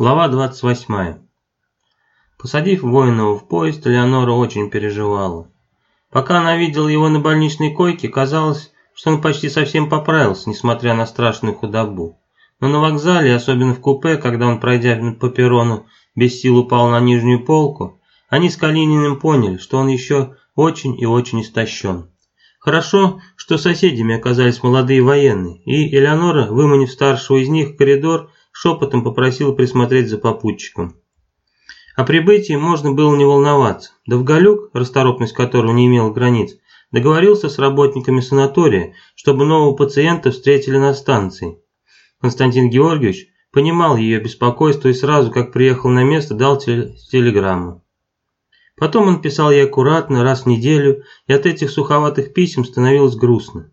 Глава 28. Посадив Воинова в поезд, Леонора очень переживала. Пока она видела его на больничной койке, казалось, что он почти совсем поправился, несмотря на страшную худобу. Но на вокзале, особенно в купе, когда он, пройдя по перрону, без сил упал на нижнюю полку, они с Калининым поняли, что он еще очень и очень истощен. Хорошо, что соседями оказались молодые военные, и Элеонора, выманив старшего из них в коридор, шепотом попросил присмотреть за попутчиком. О прибытии можно было не волноваться. Довголюк, расторопность которого не имела границ, договорился с работниками санатория, чтобы нового пациента встретили на станции. Константин Георгиевич понимал ее беспокойство и сразу, как приехал на место, дал телеграмму. Потом он писал ей аккуратно, раз в неделю, и от этих суховатых писем становилось грустно.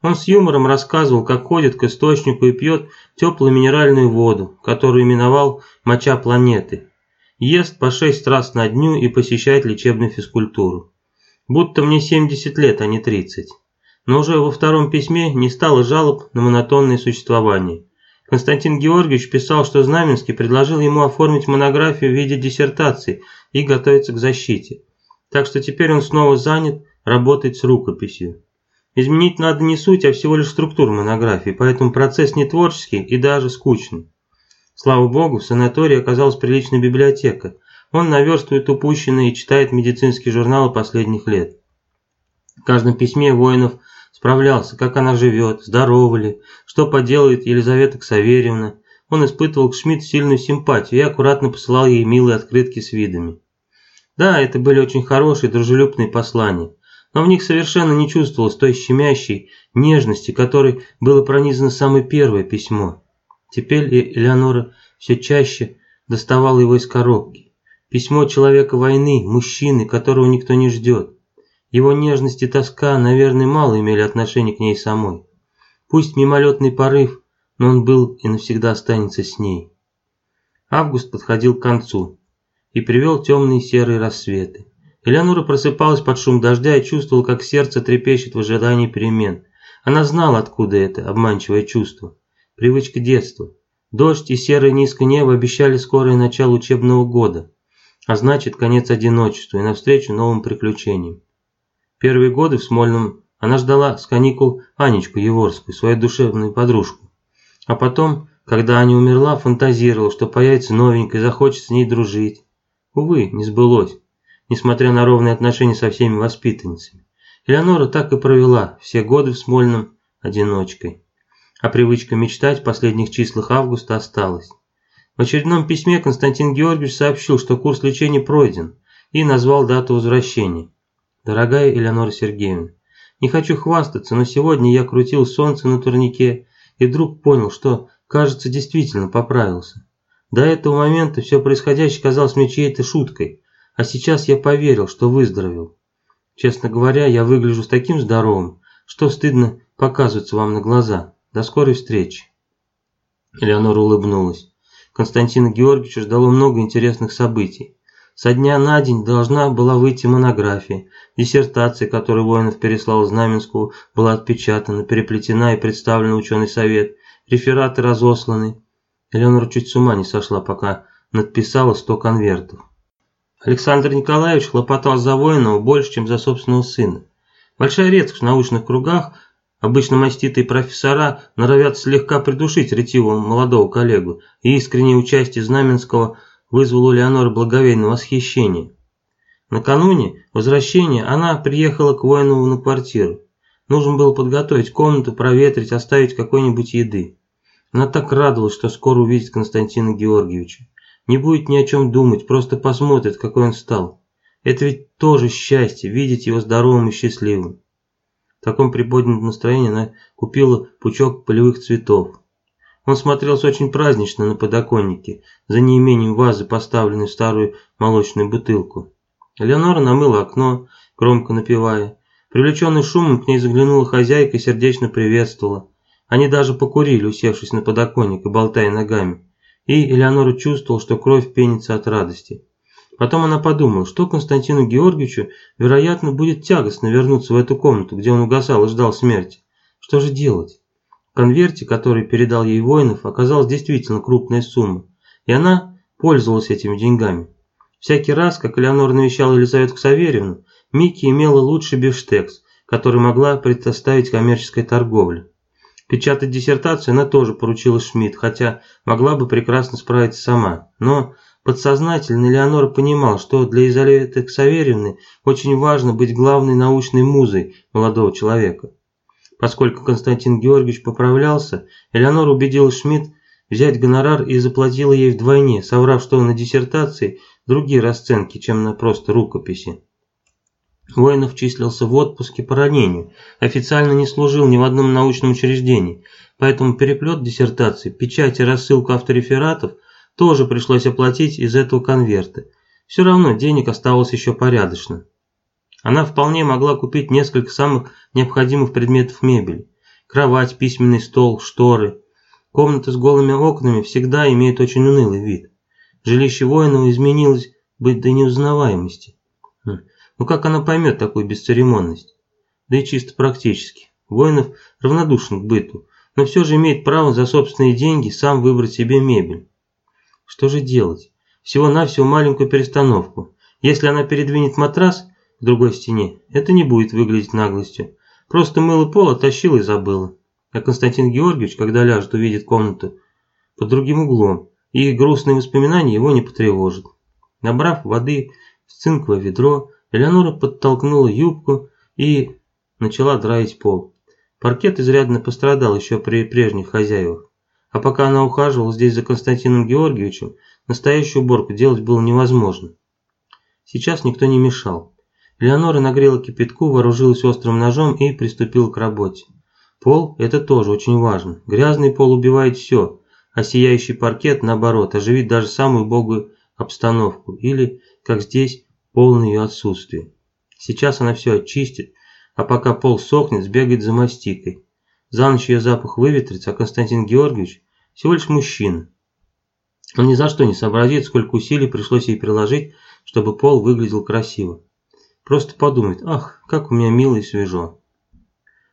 Он с юмором рассказывал, как ходит к источнику и пьет теплую минеральную воду, которую именовал «моча планеты». Ест по шесть раз на дню и посещает лечебную физкультуру. Будто мне 70 лет, а не 30. Но уже во втором письме не стало жалоб на монотонное существование. Константин Георгиевич писал, что Знаменский предложил ему оформить монографию в виде диссертации и готовиться к защите. Так что теперь он снова занят, работает с рукописью. Изменить надо не суть, а всего лишь структуру монографии, поэтому процесс не творческий и даже скучный. Слава богу, в санатории оказалась приличная библиотека. Он наверстывает упущенное и читает медицинские журналы последних лет. В каждом письме воинов справлялся, как она живет, здорова ли, что поделает Елизавета Ксаверьевна. Он испытывал к Шмидт сильную симпатию и аккуратно посылал ей милые открытки с видами. Да, это были очень хорошие, дружелюбные послания но в них совершенно не чувствовалось той щемящей нежности, которой было пронизано самое первое письмо. Теперь Элеонора все чаще доставала его из коробки. Письмо человека войны, мужчины, которого никто не ждет. Его нежность и тоска, наверное, мало имели отношения к ней самой. Пусть мимолетный порыв, но он был и навсегда останется с ней. Август подходил к концу и привел темные серые рассветы. Элеонора просыпалась под шум дождя и чувствовала, как сердце трепещет в ожидании перемен. Она знала, откуда это обманчивое чувство. Привычка детства. Дождь и серое низкое небо обещали скорое начало учебного года, а значит конец одиночеству и навстречу новым приключениям. Первые годы в Смольном она ждала с каникул Анечку Еворскую, свою душевную подружку. А потом, когда Аня умерла, фантазировала, что появится новенькая и захочет с ней дружить. Увы, не сбылось несмотря на ровные отношения со всеми воспитанницами. Элеонора так и провела все годы в Смольном одиночкой. А привычка мечтать в последних числах августа осталась. В очередном письме Константин Георгиевич сообщил, что курс лечения пройден, и назвал дату возвращения. «Дорогая Элеонора Сергеевна, не хочу хвастаться, но сегодня я крутил солнце на турнике и вдруг понял, что, кажется, действительно поправился. До этого момента все происходящее казалось мне чьей-то шуткой, а сейчас я поверил, что выздоровел. Честно говоря, я выгляжу с таким здоровым, что стыдно показываться вам на глаза. До скорой встречи. Элеонора улыбнулась. Константина Георгиевича ждало много интересных событий. Со дня на день должна была выйти монография. Диссертация, которую Воинов переслал Знаменскому, была отпечатана, переплетена и представлена ученый совет. Рефераты разосланы. Элеонора чуть с ума не сошла, пока надписала сто конвертов. Александр Николаевич хлопотал за Воинова больше, чем за собственного сына. Большая редкость в научных кругах, обычно маститые профессора норовят слегка придушить ретивого молодого коллегу, и искреннее участие Знаменского вызвало у Леоноры благовейное восхищение. Накануне возвращения она приехала к Воинову на квартиру. Нужно было подготовить комнату, проветрить, оставить какой-нибудь еды. Она так радовалась, что скоро увидит Константина Георгиевича. Не будет ни о чем думать, просто посмотрит, какой он стал. Это ведь тоже счастье, видеть его здоровым и счастливым. В таком приподнятом настроении она купила пучок полевых цветов. Он смотрелся очень празднично на подоконнике, за неимением вазы, поставленной в старую молочную бутылку. Леонора намыла окно, громко напевая. Привлеченный шумом к ней заглянула хозяйка и сердечно приветствовала. Они даже покурили, усевшись на подоконник и болтая ногами и Элеонора чувствовала, что кровь пенится от радости. Потом она подумала, что Константину Георгиевичу, вероятно, будет тягостно вернуться в эту комнату, где он угасал и ждал смерти. Что же делать? В конверте, который передал ей Воинов, оказалась действительно крупная сумма, и она пользовалась этими деньгами. Всякий раз, как Элеонора навещала Елизавету Ксаверьевну, Микки имела лучший бифштекс, который могла предоставить коммерческой торговле. Печатать диссертацию она тоже поручила Шмидт, хотя могла бы прекрасно справиться сама. Но подсознательно Элеонора понимал, что для Елизаветы Ксаверьевны очень важно быть главной научной музой молодого человека. Поскольку Константин Георгиевич поправлялся, Элеонора убедила Шмидт взять гонорар и заплатила ей вдвойне, соврав, что на диссертации другие расценки, чем на просто рукописи. Воинов числился в отпуске по ранению, официально не служил ни в одном научном учреждении, поэтому переплет диссертации, печать и рассылку авторефератов тоже пришлось оплатить из этого конверта. Все равно денег оставалось еще порядочно. Она вполне могла купить несколько самых необходимых предметов мебели. Кровать, письменный стол, шторы. Комната с голыми окнами всегда имеет очень унылый вид. Жилище Воинова изменилось быть до неузнаваемости. Ну как она поймет такую бесцеремонность? Да и чисто практически. Воинов равнодушен к быту, но все же имеет право за собственные деньги сам выбрать себе мебель. Что же делать? Всего-навсего маленькую перестановку. Если она передвинет матрас к другой стене, это не будет выглядеть наглостью. Просто мыло пол оттащила и забыла. А Константин Георгиевич, когда ляжет, увидит комнату под другим углом, и грустные воспоминания его не потревожат. Набрав воды в цинковое ведро, Элеонора подтолкнула юбку и начала драить пол. Паркет изрядно пострадал еще при прежних хозяевах. А пока она ухаживала здесь за Константином Георгиевичем, настоящую уборку делать было невозможно. Сейчас никто не мешал. Элеонора нагрела кипятку, вооружилась острым ножом и приступила к работе. Пол – это тоже очень важно. Грязный пол убивает все, а сияющий паркет, наоборот, оживит даже самую убогую обстановку. Или, как здесь, полное ее отсутствие. Сейчас она все очистит, а пока пол сохнет, сбегает за мастикой. За ночь ее запах выветрится, а Константин Георгиевич всего лишь мужчина. Он ни за что не сообразит, сколько усилий пришлось ей приложить, чтобы пол выглядел красиво. Просто подумает, ах, как у меня мило и свежо.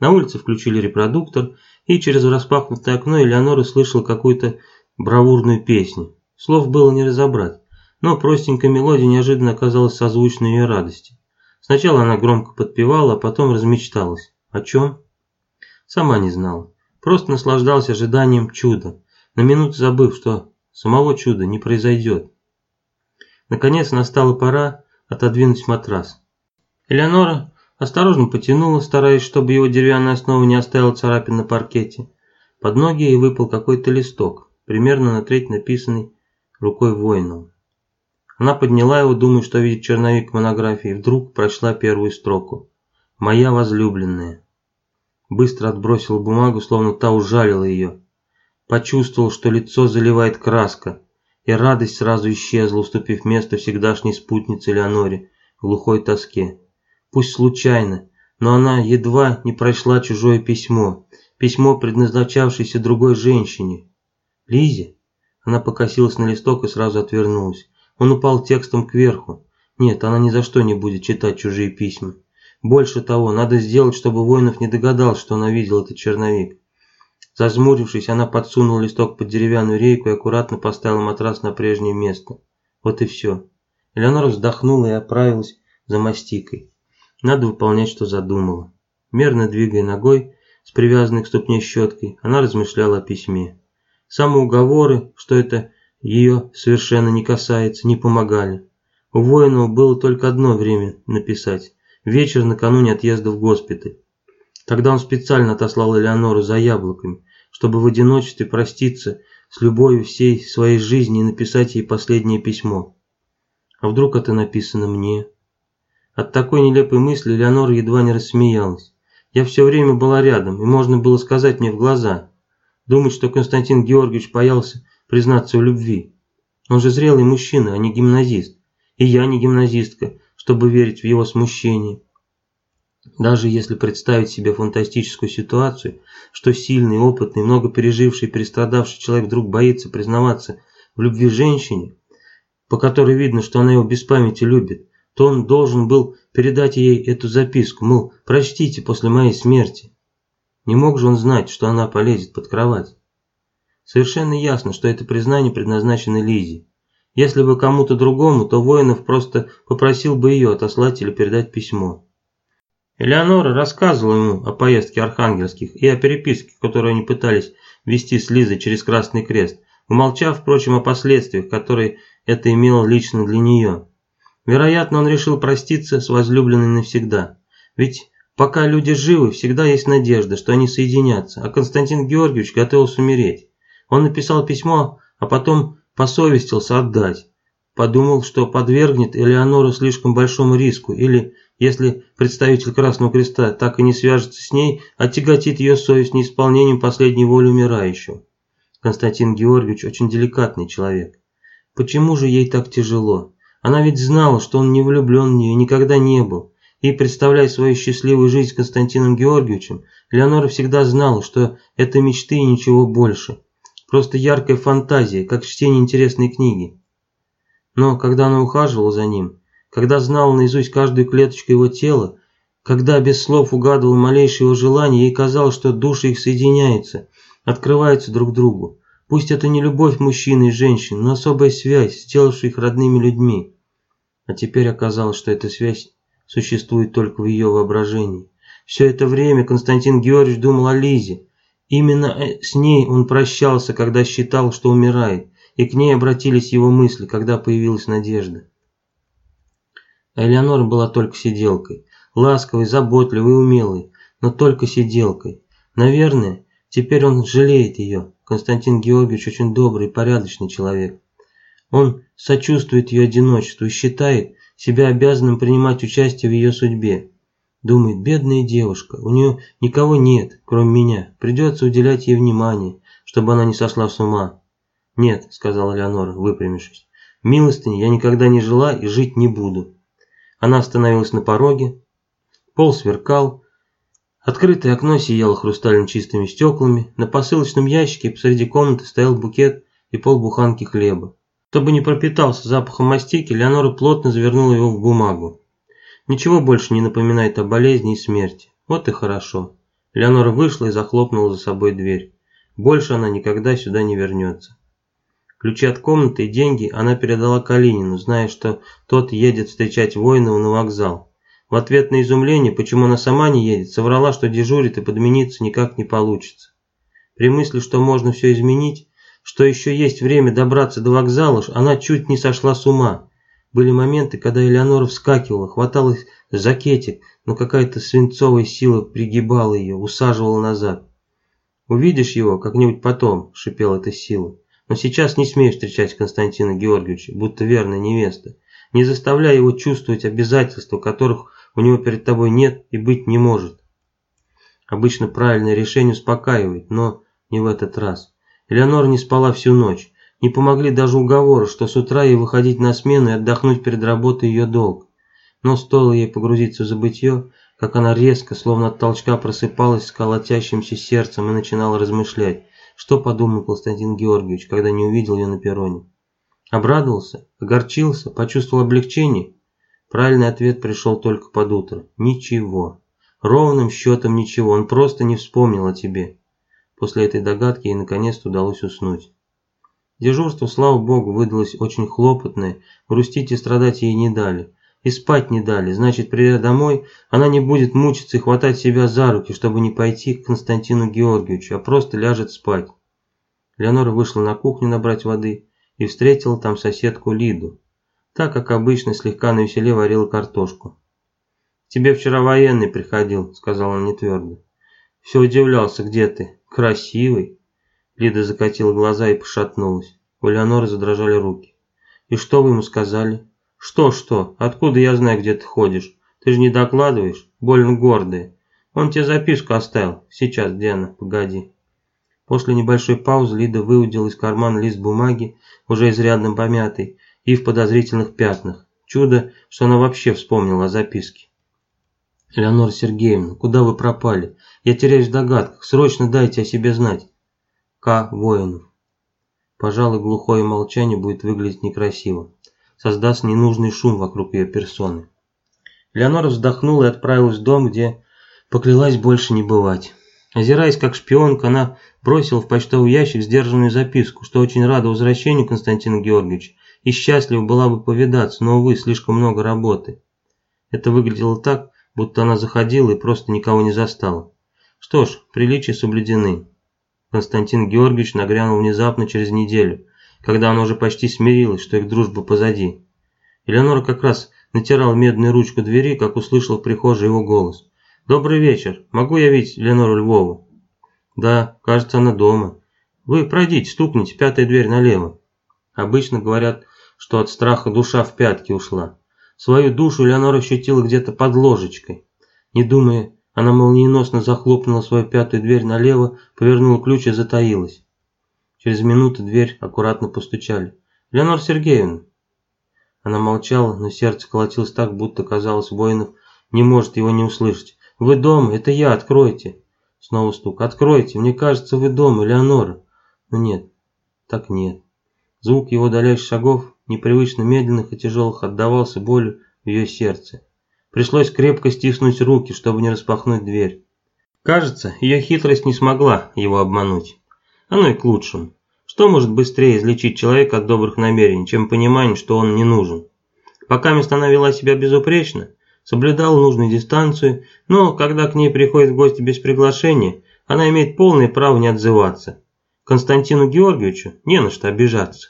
На улице включили репродуктор, и через распахнутое окно Элеонора слышала какую-то бравурную песню. Слов было не разобрать но простенькая мелодия неожиданно оказалась созвучной ее радости. Сначала она громко подпевала, а потом размечталась. О чем? Сама не знала. Просто наслаждалась ожиданием чуда, на минуту забыв, что самого чуда не произойдет. Наконец настала пора отодвинуть матрас. Элеонора осторожно потянула, стараясь, чтобы его деревянная основа не оставила царапин на паркете. Под ноги ей выпал какой-то листок, примерно на треть написанный рукой воинова. Она подняла его, думая, что видит черновик монографии, и вдруг прочла первую строку. «Моя возлюбленная». Быстро отбросила бумагу, словно та ужалила ее. Почувствовал, что лицо заливает краска, и радость сразу исчезла, уступив место всегдашней спутнице Леоноре, глухой тоске. Пусть случайно, но она едва не прочла чужое письмо, письмо, предназначавшееся другой женщине. Лизе? Она покосилась на листок и сразу отвернулась. Он упал текстом кверху. Нет, она ни за что не будет читать чужие письма. Больше того, надо сделать, чтобы Воинов не догадался, что она видела этот черновик. Зажмурившись, она подсунула листок под деревянную рейку и аккуратно поставила матрас на прежнее место. Вот и все. Элеонора вздохнула и оправилась за мастикой. Надо выполнять, что задумала. Мерно двигая ногой, с привязанной к ступне щеткой, она размышляла о письме. Самоуговоры, что это ее совершенно не касается, не помогали. У Воинова было только одно время написать. Вечер накануне отъезда в госпиталь. Тогда он специально отослал Элеонору за яблоками, чтобы в одиночестве проститься с любовью всей своей жизни и написать ей последнее письмо. А вдруг это написано мне? От такой нелепой мысли Элеонора едва не рассмеялась. Я все время была рядом, и можно было сказать мне в глаза. Думать, что Константин Георгиевич боялся признаться в любви. Он же зрелый мужчина, а не гимназист. И я не гимназистка, чтобы верить в его смущение. Даже если представить себе фантастическую ситуацию, что сильный, опытный, много переживший, перестрадавший человек вдруг боится признаваться в любви женщине, по которой видно, что она его без памяти любит, то он должен был передать ей эту записку, мол, прочтите после моей смерти. Не мог же он знать, что она полезет под кровать. Совершенно ясно, что это признание предназначено Лизе. Если бы кому-то другому, то Воинов просто попросил бы ее отослать или передать письмо. Элеонора рассказывала ему о поездке архангельских и о переписке, которую они пытались вести с Лизой через Красный Крест, умолчав, впрочем, о последствиях, которые это имело лично для нее. Вероятно, он решил проститься с возлюбленной навсегда. Ведь пока люди живы, всегда есть надежда, что они соединятся, а Константин Георгиевич готовился умереть. Он написал письмо, а потом посовестился отдать. Подумал, что подвергнет Элеонору слишком большому риску, или, если представитель Красного Креста так и не свяжется с ней, оттяготит ее совесть неисполнением последней воли умирающего. Константин Георгиевич очень деликатный человек. Почему же ей так тяжело? Она ведь знала, что он не влюблен в нее, никогда не был. И, представляя свою счастливую жизнь с Константином Георгиевичем, Леонора всегда знала, что это мечты и ничего больше. Просто яркая фантазия, как чтение интересной книги. Но когда она ухаживала за ним, когда знала наизусть каждую клеточку его тела, когда без слов угадывала малейшее его желание, ей казалось, что души их соединяются, открываются друг другу. Пусть это не любовь мужчины и женщины, но особая связь, сделавшая их родными людьми. А теперь оказалось, что эта связь существует только в ее воображении. Все это время Константин Георгиевич думал о Лизе, Именно э, с ней он прощался, когда считал, что умирает, и к ней обратились его мысли, когда появилась надежда. Элеонора была только сиделкой, ласковой, заботливой и умелой, но только сиделкой. Наверное, теперь он жалеет ее. Константин Георгиевич очень добрый и порядочный человек. Он сочувствует ее одиночеству и считает себя обязанным принимать участие в ее судьбе. Думает, бедная девушка, у нее никого нет, кроме меня. Придется уделять ей внимание, чтобы она не сошла с ума. Нет, сказала Леонора, выпрямившись. Милостыни я никогда не жила и жить не буду. Она остановилась на пороге. Пол сверкал. Открытое окно сияло хрустально чистыми стеклами. На посылочном ящике посреди комнаты стоял букет и полбуханки хлеба. Чтобы не пропитался запахом мастики, Леонора плотно завернула его в бумагу. Ничего больше не напоминает о болезни и смерти. Вот и хорошо. Леонора вышла и захлопнула за собой дверь. Больше она никогда сюда не вернется. Ключи от комнаты и деньги она передала Калинину, зная, что тот едет встречать Воинова на вокзал. В ответ на изумление, почему она сама не едет, соврала, что дежурит и подмениться никак не получится. При мысли, что можно все изменить, что еще есть время добраться до вокзала, она чуть не сошла с ума. Были моменты, когда Элеонора вскакивала, хваталась за кетик, но какая-то свинцовая сила пригибала ее, усаживала назад. «Увидишь его как-нибудь потом», – шипела эта сила. «Но сейчас не смей встречать Константина Георгиевича, будто верная невеста. Не заставляй его чувствовать обязательства, которых у него перед тобой нет и быть не может». Обычно правильное решение успокаивает, но не в этот раз. Элеонора не спала всю ночь. Не помогли даже уговоры, что с утра ей выходить на смену и отдохнуть перед работой ее долг. Но стоило ей погрузиться в забытье, как она резко, словно от толчка просыпалась с колотящимся сердцем и начинала размышлять, что подумал Константин Георгиевич, когда не увидел ее на перроне. Обрадовался? Огорчился? Почувствовал облегчение? Правильный ответ пришел только под утро. Ничего. Ровным счетом ничего, он просто не вспомнил о тебе. После этой догадки ей наконец-то удалось уснуть. Дежурство, слава богу, выдалось очень хлопотное, грустить и страдать ей не дали. И спать не дали, значит, придя домой, она не будет мучиться и хватать себя за руки, чтобы не пойти к Константину Георгиевичу, а просто ляжет спать. Леонора вышла на кухню набрать воды и встретила там соседку Лиду. Так, как обычно, слегка навеселе варила картошку. «Тебе вчера военный приходил», — сказал он нетвердо. «Все удивлялся, где ты? Красивый». Лида закатила глаза и пошатнулась. У Леоноры задрожали руки. «И что вы ему сказали?» «Что-что? Откуда я знаю, где ты ходишь? Ты же не докладываешь? Больно гордая. Он тебе записку оставил. Сейчас, Диана, погоди». После небольшой паузы Лида выудила из кармана лист бумаги, уже изрядно помятый, и в подозрительных пятнах. Чудо, что она вообще вспомнила о записке. «Леонора Сергеевна, куда вы пропали? Я теряюсь в догадках. Срочно дайте о себе знать». К. Воинов. Пожалуй, глухое молчание будет выглядеть некрасиво. Создаст ненужный шум вокруг ее персоны. Леонора вздохнула и отправилась в дом, где поклялась больше не бывать. Озираясь как шпионка, она бросила в почтовый ящик сдержанную записку, что очень рада возвращению Константина Георгиевича и счастлива была бы повидаться, но, увы, слишком много работы. Это выглядело так, будто она заходила и просто никого не застала. Что ж, приличия соблюдены. Константин Георгиевич нагрянул внезапно через неделю, когда она уже почти смирилась, что их дружба позади. Элеонора как раз натирала медную ручку двери, как услышал в прихожей его голос. «Добрый вечер. Могу я видеть Ленору Львову?» «Да, кажется, она дома. Вы пройдите, стукните, пятая дверь налево». Обычно говорят, что от страха душа в пятки ушла. Свою душу Леонора ощутила где-то под ложечкой. Не думая, она молниеносно захлопнула свою пятую дверь налево, повернула ключ и затаилась. Через минуту дверь аккуратно постучали. «Леонора Сергеевна!» Она молчала, но сердце колотилось так, будто, казалось, Воинов не может его не услышать. «Вы дома? Это я, откройте!» Снова стук. «Откройте! Мне кажется, вы дома, Леонора!» Но нет, так нет. Звук его удаляющих шагов, непривычно медленных и тяжелых, отдавался болью в ее сердце. Пришлось крепко стиснуть руки, чтобы не распахнуть дверь. Кажется, ее хитрость не смогла его обмануть. Оно и к лучшему. Что может быстрее излечить человека от добрых намерений, чем понимание, что он не нужен? Пока мест она вела себя безупречно, соблюдала нужную дистанцию, но когда к ней приходит в гости без приглашения, она имеет полное право не отзываться. Константину Георгиевичу не на что обижаться.